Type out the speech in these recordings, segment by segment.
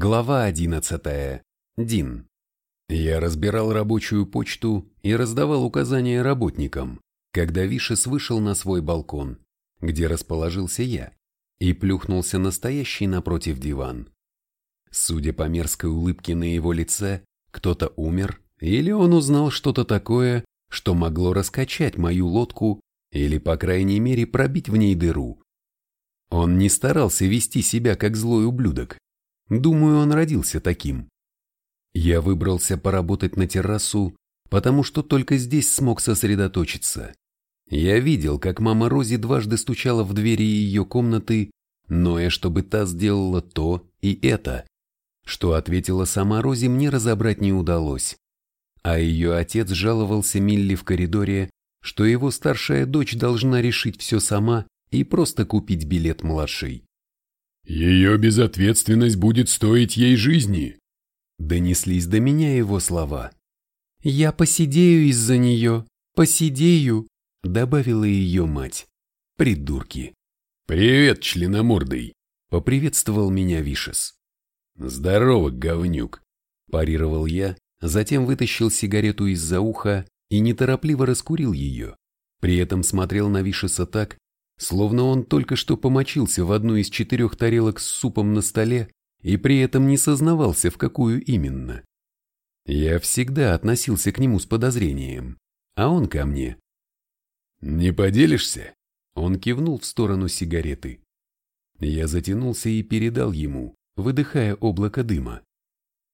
Глава 11. Дин. Я разбирал рабочую почту и раздавал указания работникам, когда Вишес вышел на свой балкон, где расположился я, и плюхнулся настоящий напротив диван. Судя по мерзкой улыбке на его лице, кто-то умер, или он узнал что-то такое, что могло раскачать мою лодку или, по крайней мере, пробить в ней дыру. Он не старался вести себя как злой ублюдок, Думаю, он родился таким. Я выбрался поработать на террасу, потому что только здесь смог сосредоточиться. Я видел, как мама Рози дважды стучала в двери ее комнаты, ноя, чтобы та сделала то и это. Что ответила сама Рози, мне разобрать не удалось. А ее отец жаловался Милли в коридоре, что его старшая дочь должна решить все сама и просто купить билет младшей. Ее безответственность будет стоить ей жизни. Донеслись до меня его слова. «Я посидею из-за нее, посидею», — добавила ее мать. Придурки. «Привет, членомордый», — поприветствовал меня Вишес. «Здорово, говнюк», — парировал я, затем вытащил сигарету из-за уха и неторопливо раскурил ее. При этом смотрел на Вишеса так, словно он только что помочился в одну из четырех тарелок с супом на столе и при этом не сознавался, в какую именно. Я всегда относился к нему с подозрением, а он ко мне. «Не поделишься?» Он кивнул в сторону сигареты. Я затянулся и передал ему, выдыхая облако дыма.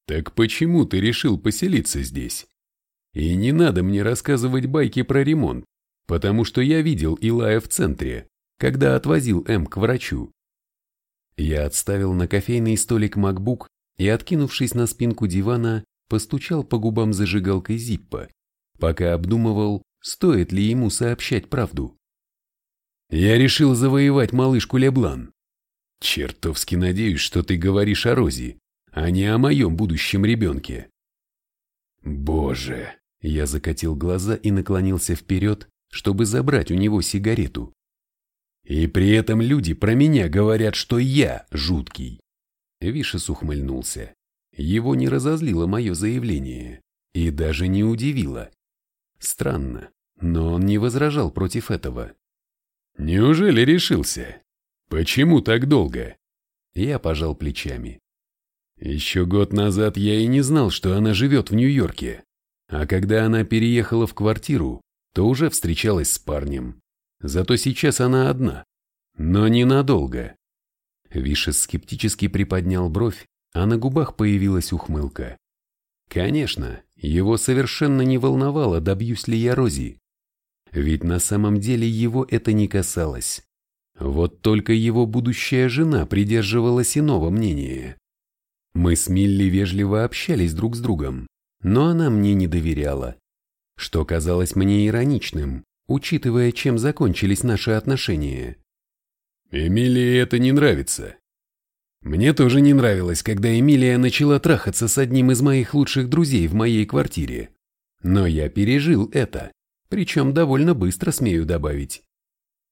«Так почему ты решил поселиться здесь? И не надо мне рассказывать байки про ремонт, потому что я видел Илая в центре когда отвозил М к врачу. Я отставил на кофейный столик MacBook и, откинувшись на спинку дивана, постучал по губам зажигалкой Зиппа, пока обдумывал, стоит ли ему сообщать правду. Я решил завоевать малышку Леблан. Чертовски надеюсь, что ты говоришь о Розе, а не о моем будущем ребенке. Боже! Я закатил глаза и наклонился вперед, чтобы забрать у него сигарету. И при этом люди про меня говорят, что я жуткий. Вишес ухмыльнулся. Его не разозлило мое заявление и даже не удивило. Странно, но он не возражал против этого. Неужели решился? Почему так долго? Я пожал плечами. Еще год назад я и не знал, что она живет в Нью-Йорке. А когда она переехала в квартиру, то уже встречалась с парнем. Зато сейчас она одна. Но ненадолго. Вишес скептически приподнял бровь, а на губах появилась ухмылка. Конечно, его совершенно не волновало, добьюсь ли я Рози. Ведь на самом деле его это не касалось. Вот только его будущая жена придерживалась иного мнения. Мы с Милли вежливо общались друг с другом, но она мне не доверяла, что казалось мне ироничным, учитывая, чем закончились наши отношения. Эмилии это не нравится. Мне тоже не нравилось, когда Эмилия начала трахаться с одним из моих лучших друзей в моей квартире. Но я пережил это, причем довольно быстро смею добавить.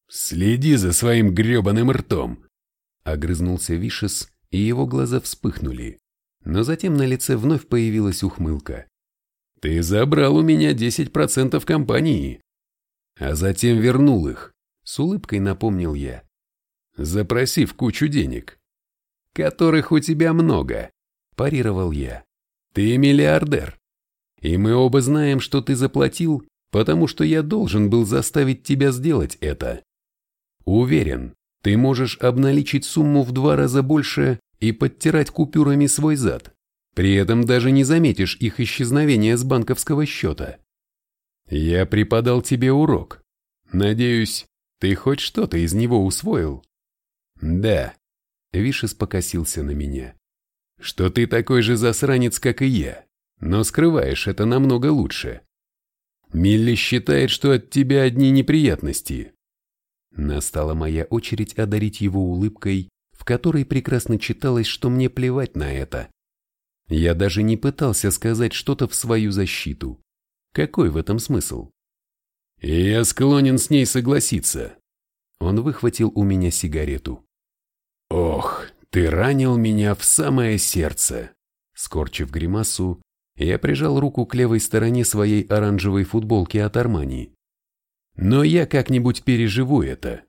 «Следи за своим гребаным ртом!» Огрызнулся Вишес, и его глаза вспыхнули. Но затем на лице вновь появилась ухмылка. «Ты забрал у меня 10% компании а затем вернул их, с улыбкой напомнил я, запросив кучу денег, которых у тебя много, парировал я. Ты миллиардер, и мы оба знаем, что ты заплатил, потому что я должен был заставить тебя сделать это. Уверен, ты можешь обналичить сумму в два раза больше и подтирать купюрами свой зад. При этом даже не заметишь их исчезновения с банковского счета. Я преподал тебе урок. Надеюсь, ты хоть что-то из него усвоил? Да. Вишес покосился на меня. Что ты такой же засранец, как и я, но скрываешь это намного лучше. Милли считает, что от тебя одни неприятности. Настала моя очередь одарить его улыбкой, в которой прекрасно читалось, что мне плевать на это. Я даже не пытался сказать что-то в свою защиту. Какой в этом смысл? я склонен с ней согласиться. Он выхватил у меня сигарету. Ох, Ты ранил меня в самое сердце. Скорчив гримасу, я прижал руку к левой стороне своей оранжевой футболки от Армани. Но я как-нибудь переживу это.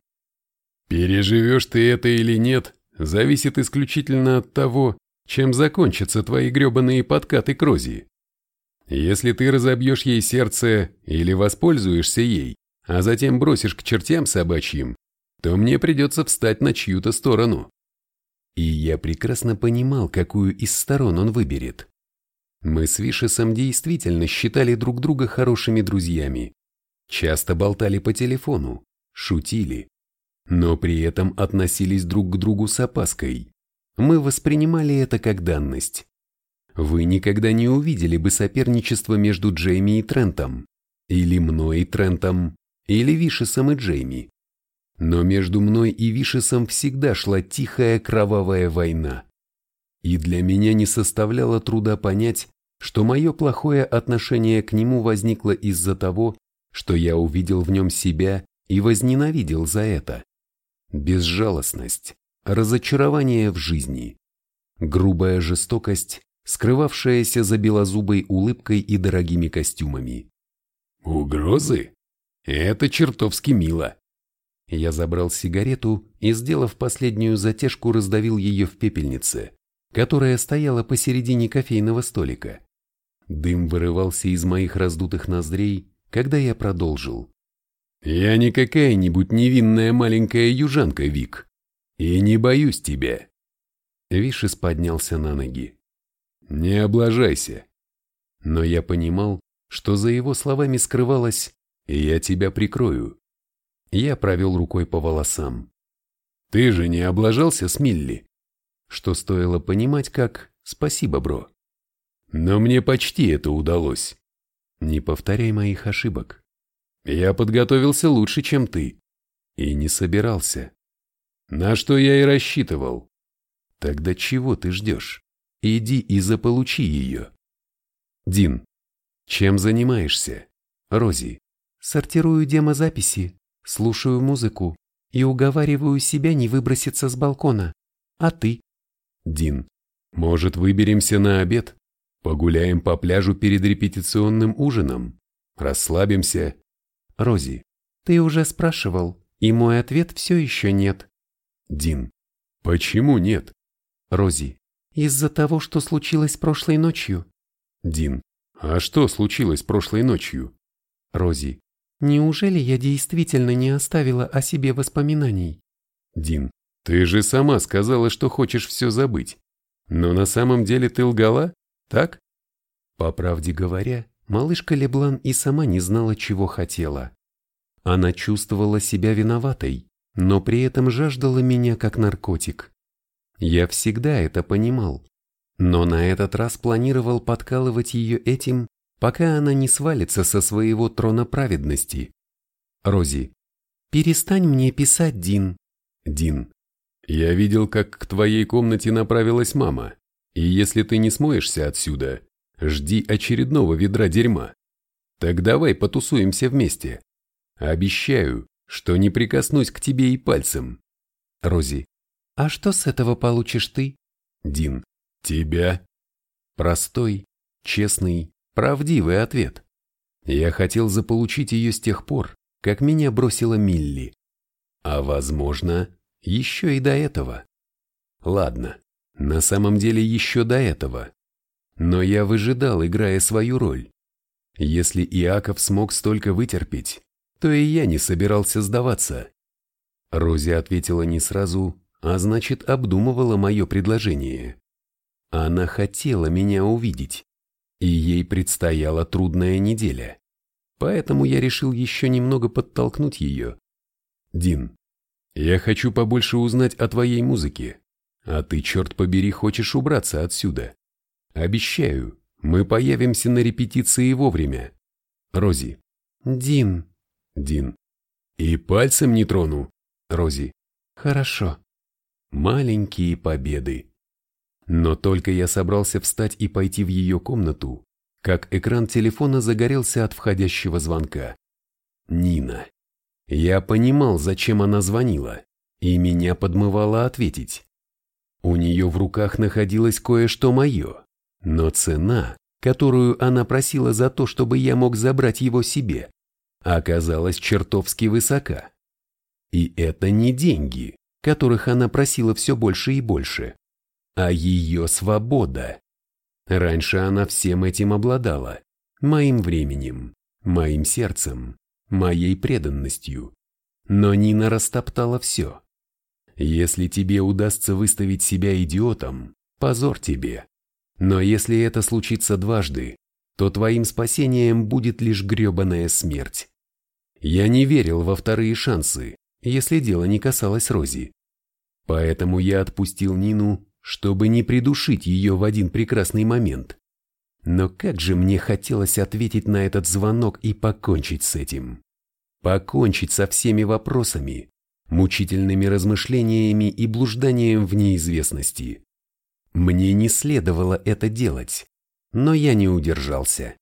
Переживешь ты это или нет, зависит исключительно от того, чем закончатся твои гребаные подкаты к Рози. Если ты разобьешь ей сердце или воспользуешься ей, а затем бросишь к чертям собачьим, то мне придется встать на чью-то сторону. И я прекрасно понимал, какую из сторон он выберет. Мы с Вишесом действительно считали друг друга хорошими друзьями. Часто болтали по телефону, шутили, но при этом относились друг к другу с опаской. Мы воспринимали это как данность. Вы никогда не увидели бы соперничество между Джейми и Трентом, или мной и Трентом, или Вишесом и Джейми. Но между мной и Вишесом всегда шла тихая кровавая война. И для меня не составляло труда понять, что мое плохое отношение к нему возникло из-за того, что я увидел в нем себя и возненавидел за это. Безжалостность, разочарование в жизни, грубая жестокость, скрывавшаяся за белозубой улыбкой и дорогими костюмами. Угрозы? Это чертовски мило. Я забрал сигарету и, сделав последнюю затяжку, раздавил ее в пепельнице, которая стояла посередине кофейного столика. Дым вырывался из моих раздутых ноздрей, когда я продолжил. «Я не какая-нибудь невинная маленькая южанка, Вик, и не боюсь тебя». Вишес поднялся на ноги. «Не облажайся». Но я понимал, что за его словами скрывалось «я тебя прикрою». Я провел рукой по волосам. «Ты же не облажался с Милли?» Что стоило понимать как «спасибо, бро». Но мне почти это удалось. Не повторяй моих ошибок. Я подготовился лучше, чем ты. И не собирался. На что я и рассчитывал. Тогда чего ты ждешь? Иди и заполучи ее. Дин, чем занимаешься? Рози, сортирую демозаписи, слушаю музыку и уговариваю себя не выброситься с балкона. А ты? Дин, может, выберемся на обед? Погуляем по пляжу перед репетиционным ужином. Расслабимся. Рози, ты уже спрашивал, и мой ответ все еще нет. Дин, почему нет? Рози, из-за того, что случилось прошлой ночью. Дин, а что случилось прошлой ночью? Рози, неужели я действительно не оставила о себе воспоминаний? Дин, ты же сама сказала, что хочешь все забыть. Но на самом деле ты лгала? так? По правде говоря, малышка Леблан и сама не знала, чего хотела. Она чувствовала себя виноватой, но при этом жаждала меня как наркотик. Я всегда это понимал, но на этот раз планировал подкалывать ее этим, пока она не свалится со своего трона праведности. Рози, перестань мне писать, Дин. Дин, я видел, как к твоей комнате направилась мама. И если ты не смоешься отсюда, жди очередного ведра дерьма. Так давай потусуемся вместе. Обещаю, что не прикоснусь к тебе и пальцем. Рози. А что с этого получишь ты? Дин. Тебя. Простой, честный, правдивый ответ. Я хотел заполучить ее с тех пор, как меня бросила Милли. А возможно, еще и до этого. Ладно, на самом деле еще до этого. Но я выжидал, играя свою роль. Если Иаков смог столько вытерпеть, то и я не собирался сдаваться. Рози ответила не сразу, а значит обдумывала мое предложение. Она хотела меня увидеть, и ей предстояла трудная неделя. Поэтому я решил еще немного подтолкнуть ее. «Дин, я хочу побольше узнать о твоей музыке. А ты, черт побери, хочешь убраться отсюда. Обещаю, мы появимся на репетиции вовремя. Рози. Дин. Дин. И пальцем не трону. Рози. Хорошо. Маленькие победы. Но только я собрался встать и пойти в ее комнату, как экран телефона загорелся от входящего звонка. Нина. Я понимал, зачем она звонила, и меня подмывало ответить. У нее в руках находилось кое-что мое, но цена, которую она просила за то, чтобы я мог забрать его себе, оказалась чертовски высока. И это не деньги, которых она просила все больше и больше, а ее свобода. Раньше она всем этим обладала, моим временем, моим сердцем, моей преданностью. Но Нина растоптала все. Если тебе удастся выставить себя идиотом, позор тебе. Но если это случится дважды, то твоим спасением будет лишь гребаная смерть. Я не верил во вторые шансы, если дело не касалось Рози. Поэтому я отпустил Нину, чтобы не придушить ее в один прекрасный момент. Но как же мне хотелось ответить на этот звонок и покончить с этим. Покончить со всеми вопросами, мучительными размышлениями и блужданием в неизвестности. Мне не следовало это делать, но я не удержался.